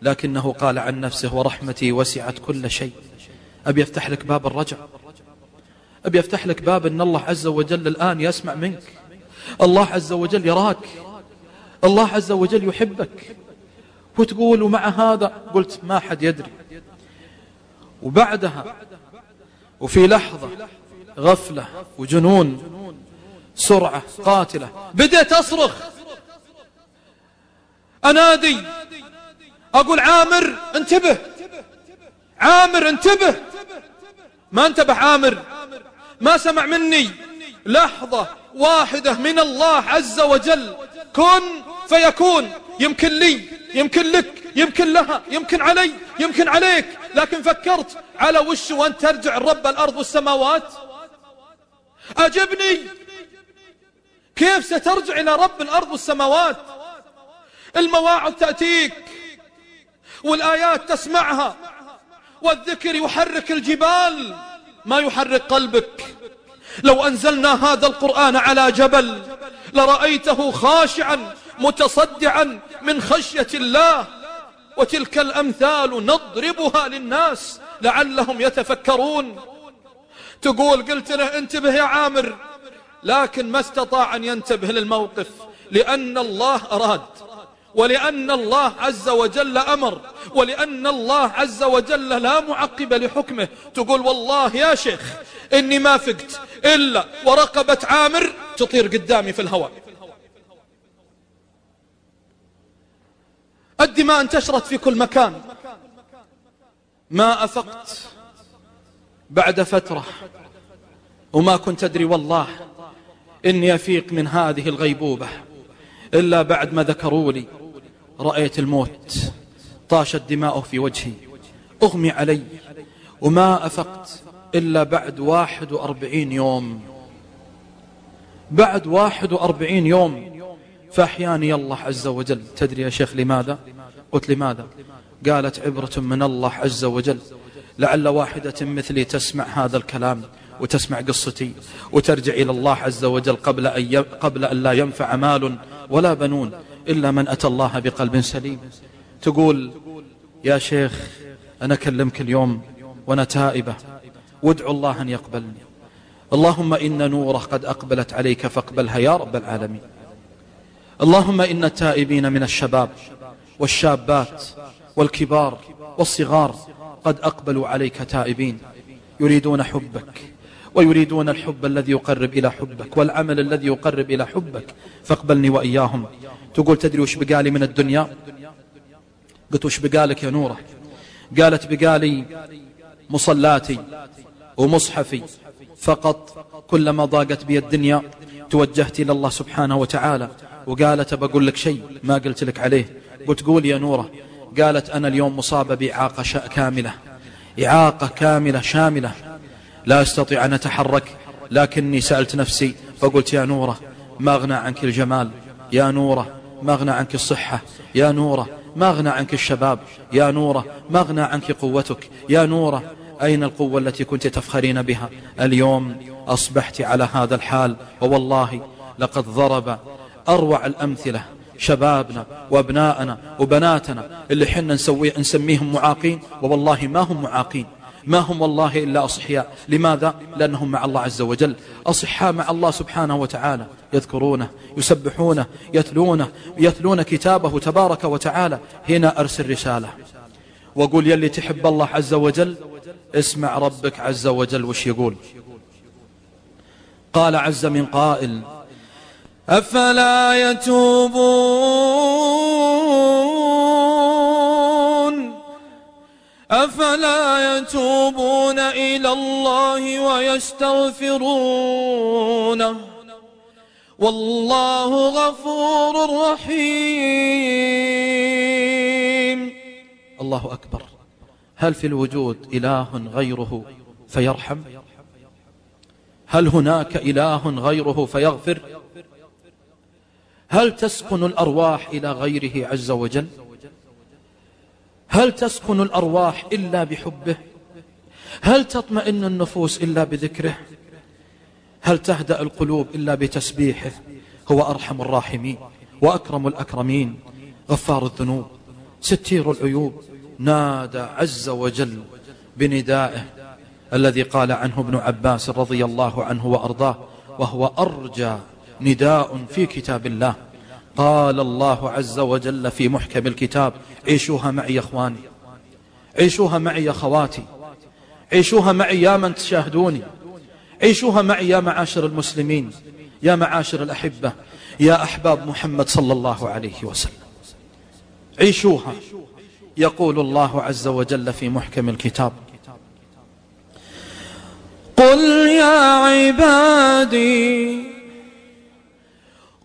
لكنه قال عن نفسه ورحمتي وسعت كل شيء. أبي أفتح لك باب الرجع. أبي أفتح لك باب أن الله عز وجل الآن يسمع منك. الله عز وجل يراك. الله عز وجل يحبك. وتقول ومع هذا قلت ما حد يدري. وبعدها وفي لحظة غفلة وجنون سرعة قاتلة. بدأت أصرخ. أنادي. أقول عامر انتبه. عامر انتبه. ما انتبه عامر. ما سمع مني. لحظة واحدة من الله عز وجل. كن فيكون. يمكن لي. يمكن لك. يمكن لها. يمكن علي. يمكن عليك. لكن فكرت. على وش وأن ترجع الرب الأرض والسماوات؟ أجبني. كيف سترجع إلى رب الأرض والسماوات؟ المواعظ تأتيك والآيات تسمعها والذكر يحرك الجبال. ما يحرك قلبك. لو أنزلنا هذا القرآن على جبل لرأيته خاشعا متصدعا من خشية الله. وتلك الأمثال نضربها للناس لعلهم يتفكرون. تقول قلت له انتبه يا عامر لكن ما استطاع أن ينتبه للموقف لأن الله أراد ولأن الله عز وجل أمر ولأن الله عز وجل لا معقب لحكمه. تقول والله يا شيخ إني ما فقت إلا ورقبة عامر تطير قدامي في الهواء. الدماء انتشرت في كل مكان. ما أفقت بعد فترة. وما كنت أدري والله إني أفيق من هذه الغيبوبة إلا بعد ما ذكروا لي رأيت الموت طاشت دماؤه في وجهي. أغمي علي. وما أفقت إلا بعد واحد وأربعين يوم. بعد واحد وأربعين يوم فأحياني الله عز وجل. تدري يا شيخ لماذا؟ قلت لماذا؟ قالت عبرة من الله عز وجل. لعل واحدة مثلي تسمع هذا الكلام وتسمع قصتي وترجع إلى الله عز وجل قبل أن, قبل أن لا ينفع مال ولا بنون إلا من أتى الله بقلب سليم. تقول يا شيخ أنا أكلمك اليوم وأنا تائبة. وادعو الله أن يقبلني. اللهم إن نوره قد أقبلت عليك فاقبلها يا رب العالمين. اللهم إن التائبين من الشباب والشابات والكبار والصغار قد أقبلوا عليك تائبين يريدون حبك ويريدون الحب الذي يقرب إلى حبك والعمل الذي يقرب إلى حبك فاقبلني وإياهم تقول تدري وش بقالي من الدنيا؟ قلت وش بقالك يا نورة؟ قالت بقالي مصلاتي ومصحفي فقط كلما ضاقت بي الدنيا توجهت إلى الله سبحانه وتعالى وقالت بقول لك شيء ما قلت لك عليه قلت قول يا نورة قالت أنا اليوم مصابة بإعاقة كاملة. إعاقة كاملة شاملة. لا أستطيع أن أتحرك لكني سألت نفسي فقلت يا نورة ما أغنى عنك الجمال؟ يا نورة ما أغنى عنك الصحة؟ يا نورة ما أغنى عنك الشباب؟ يا نورة ما أغنى عنك قوتك؟ يا نورة أين القوة التي كنت تفخرين بها؟ اليوم أصبحت على هذا الحال ووالله لقد ضرب أروع الأمثلة. شبابنا وأبناءنا وبناتنا اللي حنا نسوي نسميهم معاقين والله ما هم معاقين. ما هم والله إلا أصحياء. لماذا؟ لأنهم مع الله عز وجل. أصحاء مع الله سبحانه وتعالى. يذكرونه يسبحونه يتلونه يتلون كتابه تبارك وتعالى. هنا أرسل رسالة. وقول يلي تحب الله عز وجل اسمع ربك عز وجل وش يقول. قال عز من قائل أفلا يتوبون؟ أفلا يتوبون إلى الله ويستغفرونه؟ والله غفور رحيم. الله أكبر. هل في الوجود إله غيره فيرحم؟ هل هناك إله غيره فيغفر؟ هل تسكن الأرواح إلى غيره عز وجل؟ هل تسكن الأرواح إلا بحبه؟ هل تطمئن النفوس إلا بذكره؟ هل تهدأ القلوب إلا بتسبيحه؟ هو أرحم الراحمين وأكرم الأكرمين غفار الذنوب ستير العيوب. نادى عز وجل بندائه الذي قال عنه ابن عباس رضي الله عنه وأرضاه وهو أرجى نداء في كتاب الله. قال الله عز وجل في محكم الكتاب عيشوها معي يا إخواني. عيشوها معي يا خواتي. عيشوها معي يا من تشاهدوني. عيشوها معي يا معاشر المسلمين يا معاشر الأحبة يا أحباب محمد صلى الله عليه وسلم. عيشوها يقول الله عز وجل في محكم الكتاب. قل يا عبادي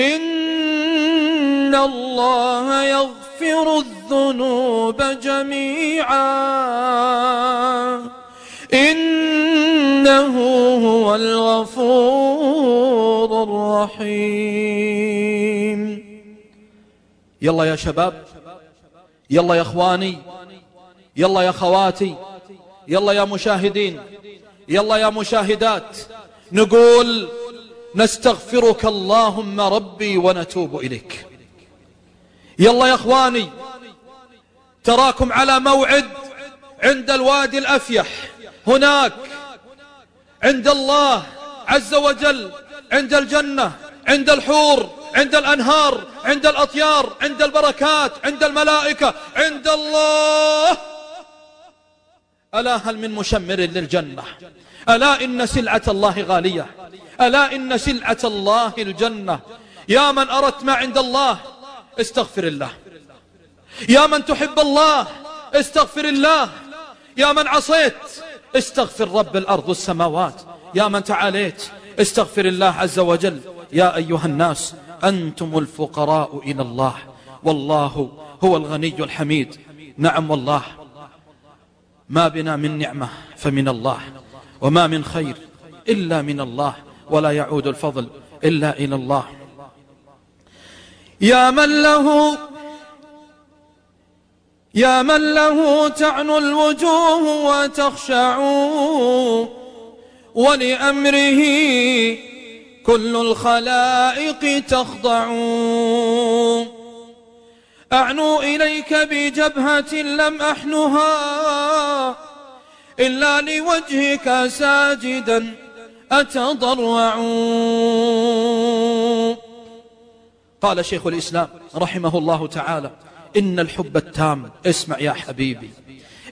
ان الله يغفر الذنوب جميعا. انه هو الغفور الرحيم. يلا يا شباب. يلا يا اخواني. يلا يا خواتي يلا يا مشاهدين. يلا يا مشاهدات. نقول نستغفرك اللهم ربي ونتوب إليك. يلا يا أخواني تراكم على موعد عند الوادي الأفيح. هناك عند الله عز وجل عند الجنة عند الحور عند الأنهار عند الأطيار عند البركات عند الملائكة عند الله. ألا هل من مشمر للجنة؟ ألا إن سلعة الله غالية؟ ألا إن سلعة الله الجنة؟ يا من أردت ما عند الله استغفر الله. يا من تحب الله استغفر الله. يا من عصيت استغفر رب الأرض والسماوات يا من تعاليت استغفر الله عز وجل. يا أيها الناس أنتم الفقراء إلى الله. والله هو الغني الحميد. نعم والله. ما بنا من نعمة فمن الله وما من خير إلا من الله. ولا يعود الفضل إلا إلى الله. يا من له يا من له تعن الوجوه وتخشع ولأمره كل الخلائق تخضع. أعنو إليك بجبهة لم أحنها إلا لوجهك ساجداً. أتضرعوا قال شيخ الإسلام رحمه الله تعالى إن الحب التام اسمع يا حبيبي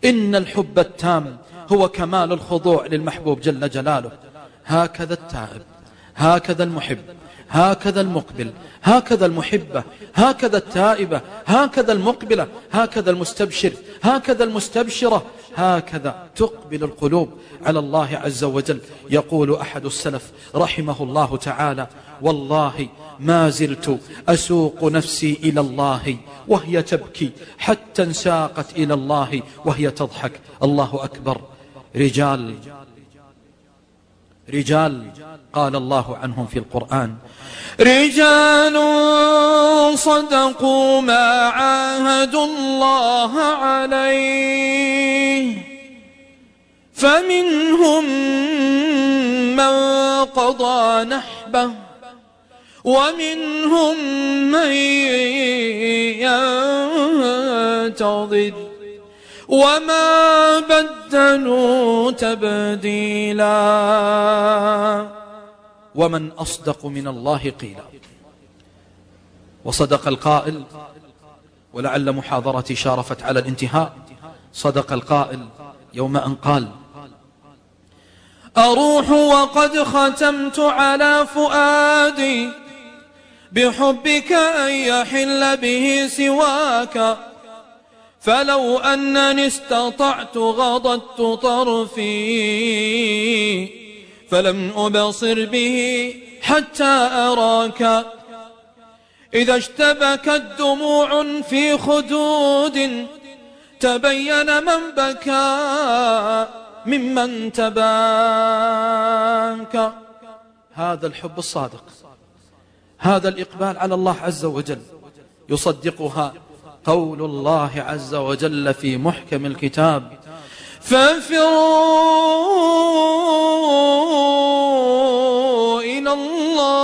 إن الحب التام هو كمال الخضوع للمحبوب جل جلاله. هكذا التائب هكذا المحب هكذا المقبل هكذا المحبة هكذا التائبة هكذا المقبلة هكذا المستبشر هكذا المستبشرة. هكذا تقبل القلوب على الله عز وجل. يقول أحد السلف رحمه الله تعالى والله ما زلت أسوق نفسي إلى الله وهي تبكي حتى انساقت إلى الله وهي تضحك. الله أكبر. رجال رجال قال الله عنهم في القرآن. رجال صدقوا ما عاهدوا الله عليه. فمنهم من قضى نحبه ومنهم من ينتظر وما بدلوا تبديلا ومن أصدق من الله قيلا وصدق القائل ولعل محاضرتي شارفت على الانتهاء صدق القائل يوم أن قال أروح وقد ختمت على فؤادي بحبك أن يحل به سواك فلو أنني استطعت غضت طرفي فلم أبصر به حتى أراك. إذا اشتبكت دموع في خدود تبين من بكى ممن تبانك هذا الحب الصادق هذا الإقبال على الله عز وجل يصدقها قول الله عز وجل في محكم الكتاب. فانفروا إلى الله.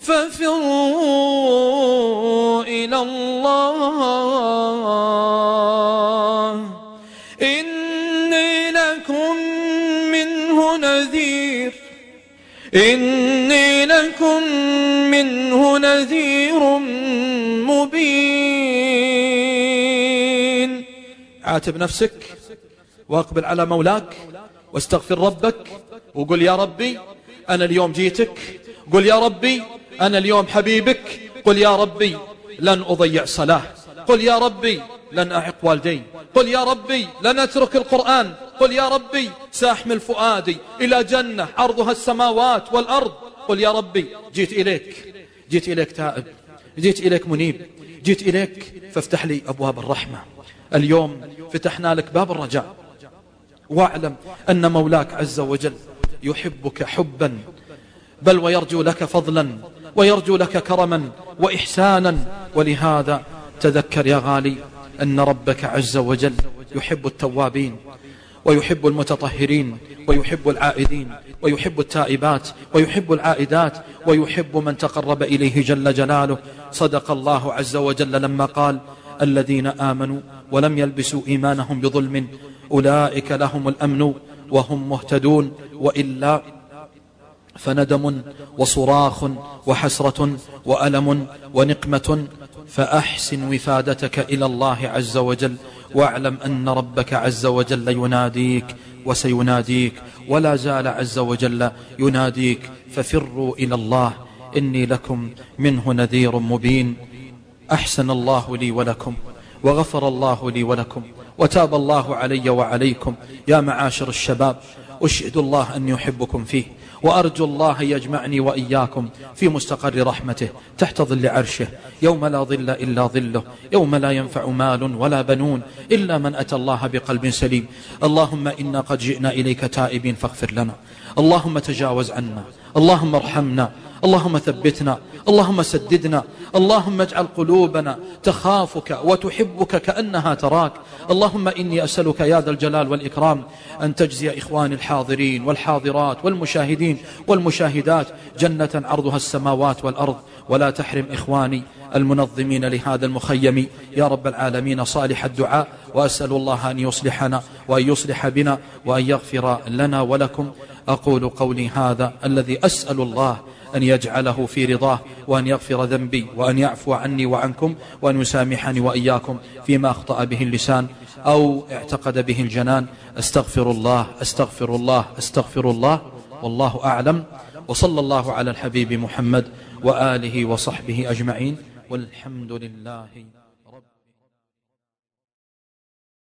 فانفروا إلى الله. إني لكم منه نذير. إني لكم منه نذير. عاتب نفسك واقبل على مولاك واستغفر ربك وقل يا ربي أنا اليوم جيتك قل يا ربي أنا اليوم حبيبك قل يا ربي لن أضيع صلاة قل يا ربي لن أعق والدي قل يا ربي لن أترك القرآن قل يا ربي سأحمل فؤادي إلى جنة عرضها السماوات والأرض قل يا ربي جيت إليك جيت إليك تائب جيت إليك منيب جيت إليك فافتح لي أبواب الرحمة اليوم فتحنا لك باب الرجاء. واعلم أن مولاك عز وجل يحبك حبا بل ويرجو لك فضلا ويرجو لك كرما وإحسانا. ولهذا تذكر يا غالي أن ربك عز وجل يحب التوابين ويحب المتطهرين ويحب العائدين ويحب التائبات ويحب العائدات ويحب من تقرب إليه جل جلاله. صدق الله عز وجل لما قال الذين آمنوا ولم يلبسوا إيمانهم بظلم. أولئك لهم الأمن وهم مهتدون. وإلا فندم وصراخ وحسرة وألم ونقمة. فأحسن وفادتك إلى الله عز وجل. واعلم أن ربك عز وجل يناديك وسيناديك ولا زال عز وجل يناديك. ففروا إلى الله. إني لكم منه نذير مبين. أحسن الله لي ولكم. وغفر الله لي ولكم وتاب الله علي وعليكم يا معاشر الشباب أشهد الله أن يحبكم فيه وأرجو الله يجمعني وإياكم في مستقر رحمته تحت ظل عرشه يوم لا ظل إلا ظله يوم لا ينفع مال ولا بنون إلا من أتى الله بقلب سليم. اللهم إنا قد جئنا إليك تائبين فاغفر لنا اللهم تجاوز عنا اللهم ارحمنا اللهم ثبتنا اللهم سددنا اللهم اجعل قلوبنا تخافك وتحبك كأنها تراك. اللهم إني أسألك يا ذا الجلال والإكرام أن تجزي إخوان الحاضرين والحاضرات والمشاهدين والمشاهدات جنة عرضها السماوات والأرض. ولا تحرم إخواني المنظمين لهذا المخيم. يا رب العالمين صالح الدعاء وأسأل الله أن يصلحنا وأن يصلح بنا وأن يغفر لنا ولكم. أقول قولي هذا الذي أسأل الله أن يجعله في رضاه وأن يغفر ذنبي وأن يعفو عني وعنكم وأن يسامحني وإياكم فيما أخطأ به اللسان أو اعتقد به الجنان. أستغفر الله أستغفر الله أستغفر الله. والله أعلم. وصلى الله على الحبيب محمد وآله وصحبه أجمعين. والحمد لله